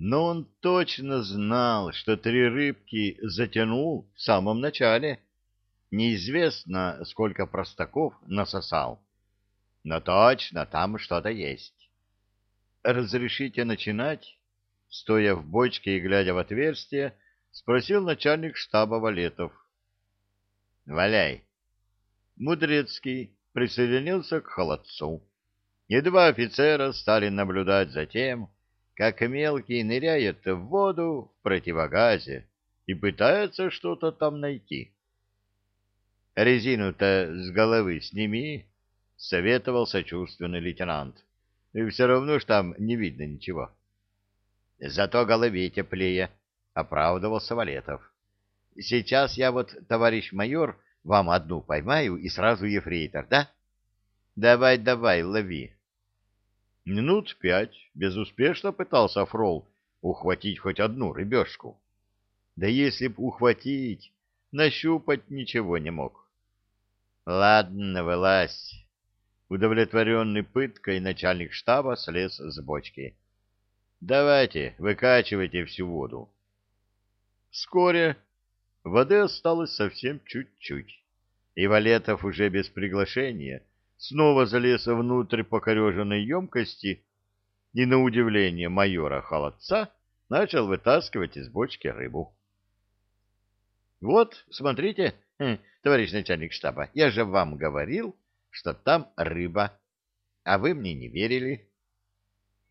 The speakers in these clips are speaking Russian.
Но он точно знал, что три рыбки затянул в самом начале. Неизвестно, сколько простаков насосал. Но точно там что-то есть. «Разрешите начинать?» Стоя в бочке и глядя в отверстие, спросил начальник штаба Валетов. «Валяй!» Мудрецкий присоединился к холодцу. И два офицера стали наблюдать за тем, как мелкий ныряет в воду в противогазе и пытается что-то там найти. «Резину-то с головы сними», — советовал сочувственный лейтенант. «И все равно ж там не видно ничего». «Зато голове теплее», — оправдывался Валетов. «Сейчас я вот, товарищ майор, вам одну поймаю и сразу ефрейтор, да?» «Давай, давай, лови». Минут пять безуспешно пытался Фрол ухватить хоть одну рыбешку. Да если б ухватить, нащупать ничего не мог. Ладно, вылазь. Удовлетворенный пыткой начальник штаба слез с бочки. Давайте, выкачивайте всю воду. Вскоре воды осталось совсем чуть-чуть, и Валетов уже без приглашения снова залез внутрь покореженной емкости и, на удивление майора Холодца, начал вытаскивать из бочки рыбу. — Вот, смотрите, хм, товарищ начальник штаба, я же вам говорил, что там рыба, а вы мне не верили.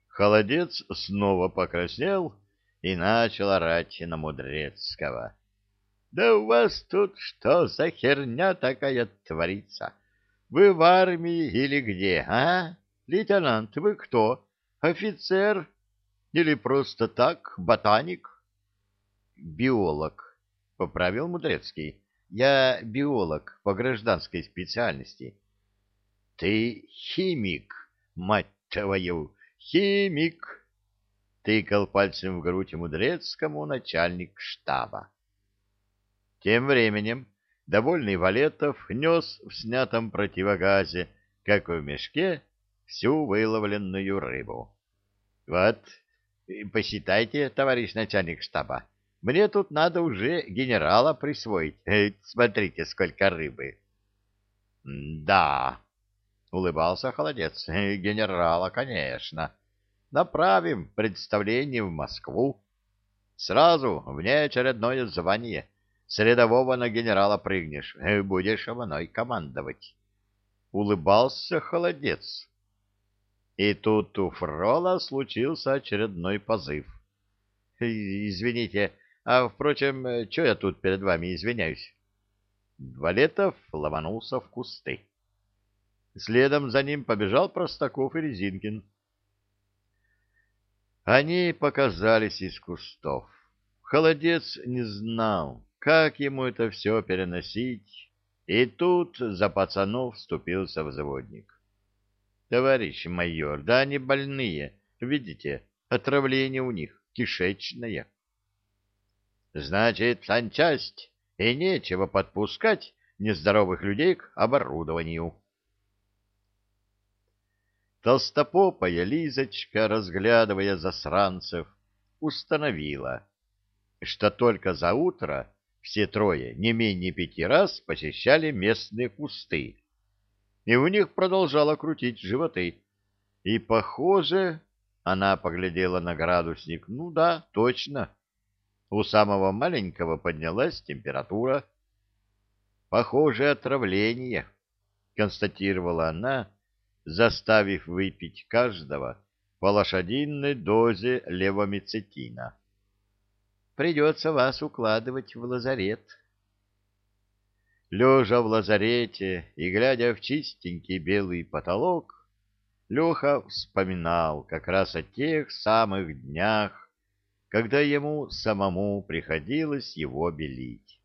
Холодец снова покраснел и начал орать на Мудрецкого. — Да у вас тут что за херня такая творится? — вы в армии или где, а? Лейтенант, вы кто? Офицер? Или просто так, ботаник? Биолог, — поправил Мудрецкий. Я биолог по гражданской специальности. Ты химик, мать твою, химик! Тыкал пальцем в грудь Мудрецкому начальник штаба. Тем временем довольный Валетов нес в снятом противогазе, как в мешке, всю выловленную рыбу. — Вот, посчитайте, товарищ начальник штаба, мне тут надо уже генерала присвоить. Смотрите, сколько рыбы. — Да, — улыбался холодец, — генерала, конечно. Направим представление в Москву. Сразу внеочередное звание — с рядового на генерала прыгнешь, э, будешь мной командовать. Улыбался холодец. И тут у Фрола случился очередной позыв. Извините, а, впрочем, что я тут перед вами извиняюсь? Валетов ломанулся в кусты. Следом за ним побежал Простаков и Резинкин. Они показались из кустов. Холодец не знал, как ему это все переносить? И тут за пацанов вступился взводник. Товарищ майор, да они больные, видите, отравление у них кишечное. Значит, санчасть, и нечего подпускать нездоровых людей к оборудованию. Толстопопая Лизочка, разглядывая засранцев, установила, что только за утро все трое не менее пяти раз посещали местные кусты, и у них продолжало крутить животы. И, похоже, она поглядела на градусник, ну да, точно, у самого маленького поднялась температура. Похоже, отравление, констатировала она, заставив выпить каждого по лошадиной дозе левомицетина придется вас укладывать в лазарет. Лежа в лазарете и глядя в чистенький белый потолок, Леха вспоминал как раз о тех самых днях, когда ему самому приходилось его белить.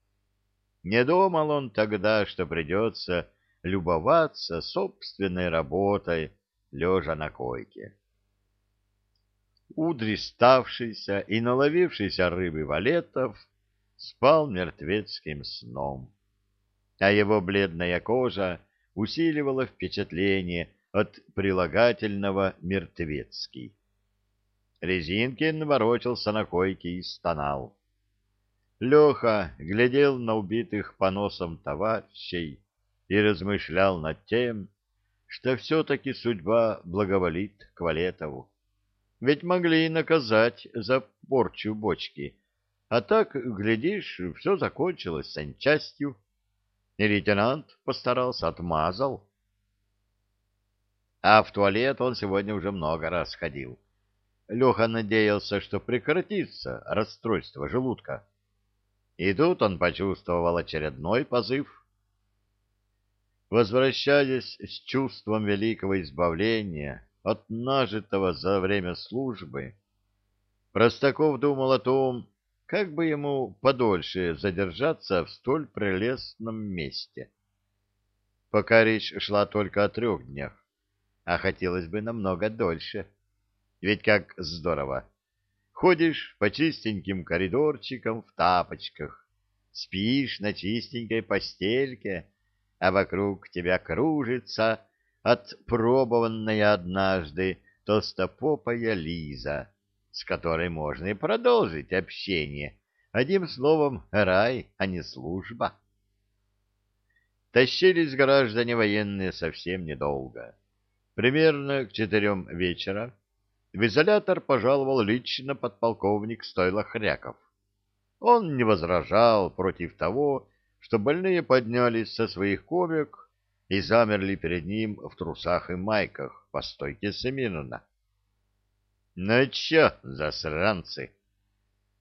Не думал он тогда, что придется любоваться собственной работой, лежа на койке удриставшийся и наловившийся рыбы валетов спал мертвецким сном, а его бледная кожа усиливала впечатление от прилагательного «мертвецкий». Резинкин ворочался на койке и стонал. Леха глядел на убитых по носам товарищей и размышлял над тем, что все-таки судьба благоволит к Валетову. Ведь могли и наказать за порчу бочки, а так, глядишь, все закончилось санчастью, и лейтенант постарался, отмазал. А в туалет он сегодня уже много раз ходил. Леха надеялся, что прекратится расстройство желудка. И тут он почувствовал очередной позыв. Возвращаясь с чувством великого избавления от нажитого за время службы, Простаков думал о том, как бы ему подольше задержаться в столь прелестном месте. Пока речь шла только о трех днях, а хотелось бы намного дольше. Ведь как здорово! Ходишь по чистеньким коридорчикам в тапочках, спишь на чистенькой постельке, а вокруг тебя кружится отпробованная однажды толстопопая Лиза, с которой можно и продолжить общение. Одним словом, рай, а не служба. Тащились граждане военные совсем недолго. Примерно к четырем вечера в изолятор пожаловал лично подполковник Стойла Хряков. Он не возражал против того, что больные поднялись со своих комек и замерли перед ним в трусах и майках по стойке смирно. — Ну чё, засранцы?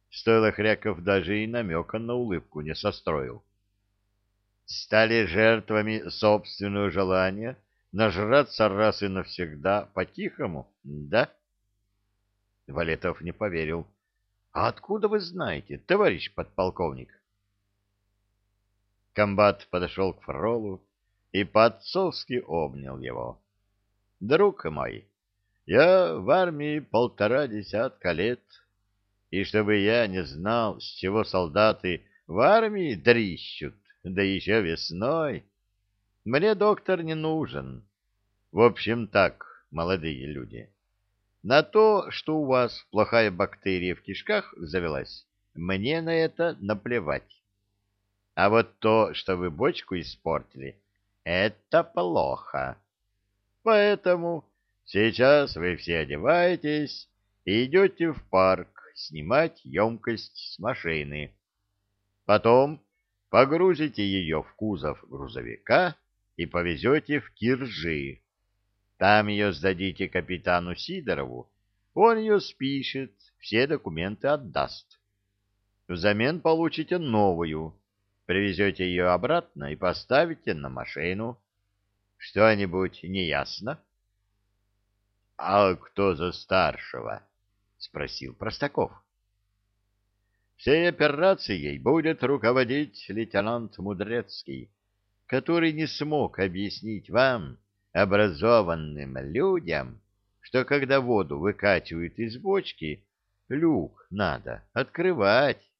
Стойло Хряков даже и намека на улыбку не состроил. Стали жертвами собственного желания нажраться раз и навсегда по-тихому, да? — Валетов не поверил. — А откуда вы знаете, товарищ подполковник? Комбат подошел к Фролу и по-отцовски обнял его. — Друг мой, я в армии полтора десятка лет, и чтобы я не знал, с чего солдаты в армии дрищут, да еще весной, мне доктор не нужен. В общем так, молодые люди. — на то, что у вас плохая бактерия в кишках завелась, мне на это наплевать. А вот то, что вы бочку испортили, это плохо. Поэтому сейчас вы все одеваетесь и идете в парк снимать емкость с машины. Потом погрузите ее в кузов грузовика и повезете в Киржи. Там ее сдадите капитану Сидорову, он ее спишет, все документы отдаст. Взамен получите новую, привезете ее обратно и поставите на машину. Что-нибудь неясно? — А кто за старшего? — спросил Простаков. — Всей операцией будет руководить лейтенант Мудрецкий, который не смог объяснить вам, образованным людям, что когда воду выкачивают из бочки, люк надо открывать.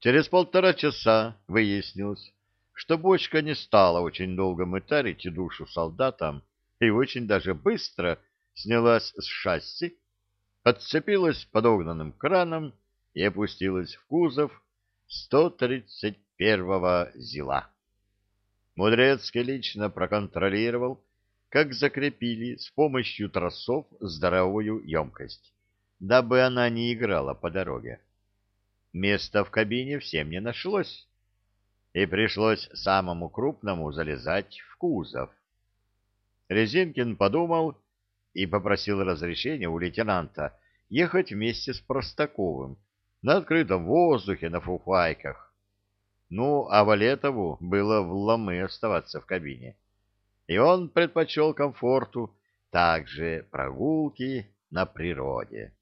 Через полтора часа выяснилось, что бочка не стала очень долго мытарить душу солдатам и очень даже быстро снялась с шасси, отцепилась подогнанным краном и опустилась в кузов 131-го ЗИЛа. Мудрецкий лично проконтролировал, как закрепили с помощью тросов здоровую емкость, дабы она не играла по дороге. Места в кабине всем не нашлось, и пришлось самому крупному залезать в кузов. Резинкин подумал и попросил разрешения у лейтенанта ехать вместе с Простаковым на открытом воздухе на фуфайках ну, а Валетову было в ломы оставаться в кабине. И он предпочел комфорту также прогулки на природе.